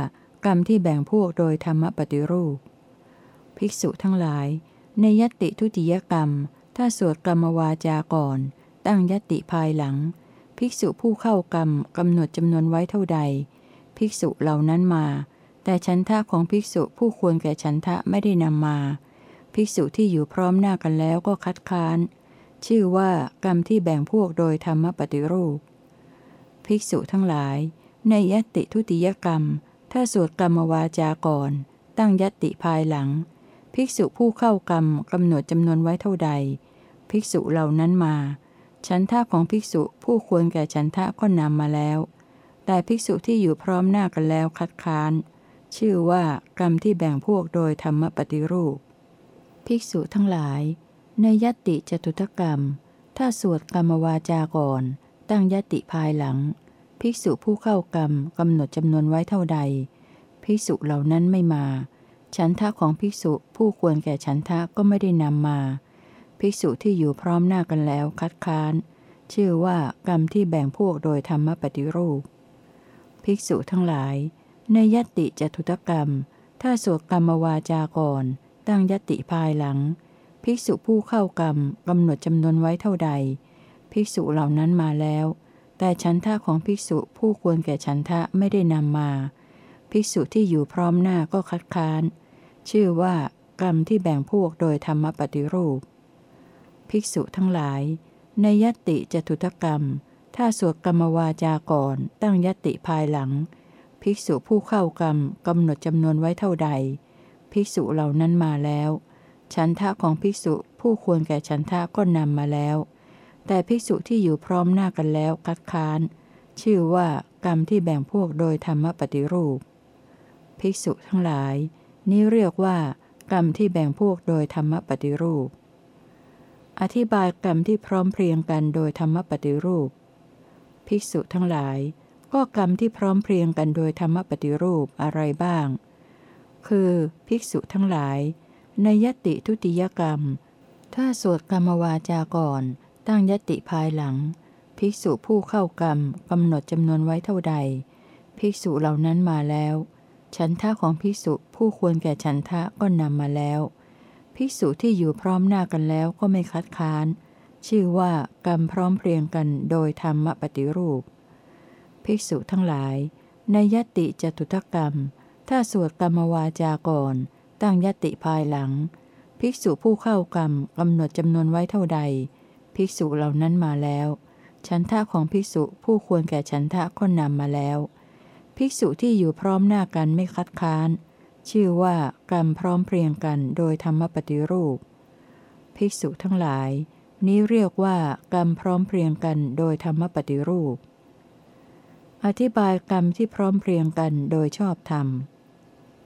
กรรมที่แบ่งพวกโดยธรรมปฏิรูป ภิกษุทั้งหลาย ในยติทุติยกรรม ถ้าสวดกรรมวาจาก่อน ตั้งยติภายหลัง ภิกษุผู้เข้ากรรมกำหนดจำนวนไว้เท่าใด ภิกษุเหล่านั้นมา แต่ฉันทะของภิกษุผู้ควรแก่ฉันทะไม่ได้นำมา ภิกษุที่อยู่พร้อมหน้ากันแล้วก็คัดค้าน ชื่อว่ากรรมที่แบ่งพวกโดยธรรมปฏิรูป ภิกษุทั้งหลาย ในยติทุติยกรรม ถ้าสวดกรรมวาจาก่อน ตั้งยติภายหลัง ภิกษุผู้เข้ากรรมกำหนดจำนวนไว้เท่าใด ภิกษุเหล่านั้นมา ฉันทะของภิกษุผู้ควรแก่ฉันทะก็นำมาแล้ว แต่ภิกษุที่อยู่พร้อมหน้ากันแล้วคัดค้าน ชื่อว่ากรรมที่แบ่งพวกโดยธรรมปฏิรูป ภิกษุทั้งหลาย ในยติจตุถกรรม ถ้าสวดกรรมวาจาก่อน ตั้งยติภายหลัง ภิกษุผู้เข้ากรรมกำหนดจำนวนไว้เท่าใด ภิกษุเหล่านั้นไม่มา ฉันทะของภิกษุผู้ควรแก่ฉันทะก็ไม่ได้นำมา ภิกษุที่อยู่พร้อมหน้ากันแล้วคัดค้าน ชื่อว่ากรรมที่แบ่งพวกโดยธรรมปฏิรูป ภิกษุทั้งหลาย ในยติจตุถกรรม ถ้าสวดกรรมวาจาก่อน ตั้งยติภายหลัง ภิกษุผู้เข้ากรรมกำหนดจำนวนไว้เท่าใด ภิกษุเหล่านั้นมาแล้ว แต่ฉันทะของภิกษุผู้ควรแก่ฉันทะไม่ได้นำมา ภิกษุที่อยู่พร้อมหน้าก็คัดค้าน ชื่อว่ากรรมที่แบ่งพวกโดยธรรมปฏิรูป ภิกษุทั้งหลาย ในยติจตุถกรรม ถ้าสวดกรรมวาจาก่อน ตั้งยติภายหลัง ภิกษุผู้เข้ากรรมกำหนดจำนวนไว้เท่าใด ภิกษุเหล่านั้นมาแล้ว ฉันทะของภิกษุผู้ควรแก่ฉันทะก็นำมาแล้ว แต่ภิกษุที่อยู่พร้อมหน้ากันแล้วคัดค้าน ชื่อว่ากรรมที่แบ่งพวกโดยธรรมปฏิรูป ภิกษุทั้งหลาย นี้เรียกว่ากรรมที่แบ่งพวกโดยธรรมปฏิรูป อธิบายกรรมที่พร้อมเพรียงกันโดยธรรมปฏิรูป ภิกษุทั้งหลาย ก็กรรมที่พร้อมเพรียงกันโดยธรรมปฏิรูปอะไรบ้าง คือ ภิกษุทั้งหลาย ในยติทุติยกรรม ถ้าสวดกรรมวาจาก่อน ตั้งยติภายหลัง ภิกษุผู้เข้ากรรมกำหนดจำนวนไว้เท่าใด ภิกษุเหล่านั้นมาแล้ว ฉันทะของภิกษุผู้ควรแก่ฉันทะก็นำมาแล้ว ภิกษุที่อยู่พร้อมหน้ากันแล้วก็ไม่คัดค้าน ชื่อว่ากรรมพร้อมเพรียงกันโดยธรรมปฏิรูป ภิกษุทั้งหลาย ในยติจตุถกรรม ถ้าสวดกรรมวาจาก่อน ตั้งยติภายหลัง ภิกษุผู้เข้ากรรมกำหนดจำนวนไว้เท่าใด ภิกษุเหล่านั้นมาแล้ว ฉันทะของภิกษุผู้ควรแก่ฉันทะก็นำมาแล้ว ภิกษุที่อยู่พร้อมหน้ากันไม่คัดค้าน ชื่อว่ากรรมพร้อมเพรียงกันโดยธรรมปฏิรูป ภิกษุทั้งหลาย นี้เรียกว่ากรรมพร้อมเพรียงกันโดยธรรมปฏิรูป อธิบายกรรมที่พร้อมเพรียงกันโดยชอบธรรม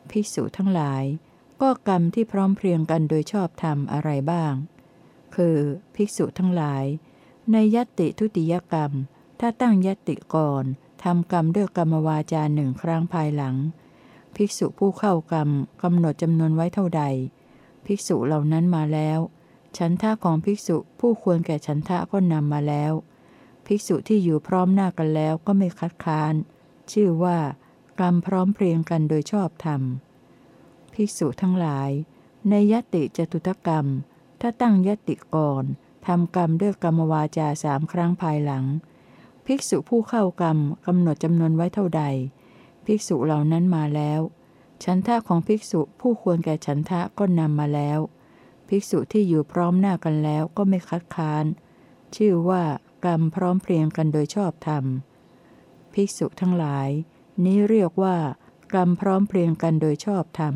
ภิกษุทั้งหลาย ก็กรรมที่พร้อมเพรียงกันโดยชอบธรรมอะไรบ้าง คือภิกษุทั้งหลาย ในยติทุติยกรรม ถ้าตั้งยติก่อนทำกรรมด้วยกรรมวาจาหนึ่งครั้งภายหลัง ภิกษุผู้เข้ากรรมกำหนดจำนวนไว้เท่าใด ภิกษุเหล่านั้นมาแล้ว ฉันท่าของภิกษุผู้ควรแก่ฉันทะก็นำมาแล้ว ภิกษุที่อยู่พร้อมหน้ากันแล้วก็ไม่คัดค้าน ชื่อว่ากรรมพร้อมเพรียงกันโดยชอบธรรม ภิกษุทั้งหลาย ในยติจตุตกรรม ถ้าตั้งยติก่อนทำกรรมด้วยกรรมวาจาสามครั้งภายหลัง ภิกษุผู้เข้ากรรมกำหนดจำนวนไว้เท่าใด ภิกษุเหล่านั้นมาแล้ว ฉันทะของภิกษุผู้ควรแก่ฉันทะก็นำมาแล้ว ภิกษุที่อยู่พร้อมหน้ากันแล้วก็ไม่คัดค้าน ชื่อว่า กรรมพร้อมเพรียงกันโดยชอบธรรม ภิกษุทั้งหลาย นี้เรียกว่ากรรมพร้อมเพรียงกันโดยชอบธรรม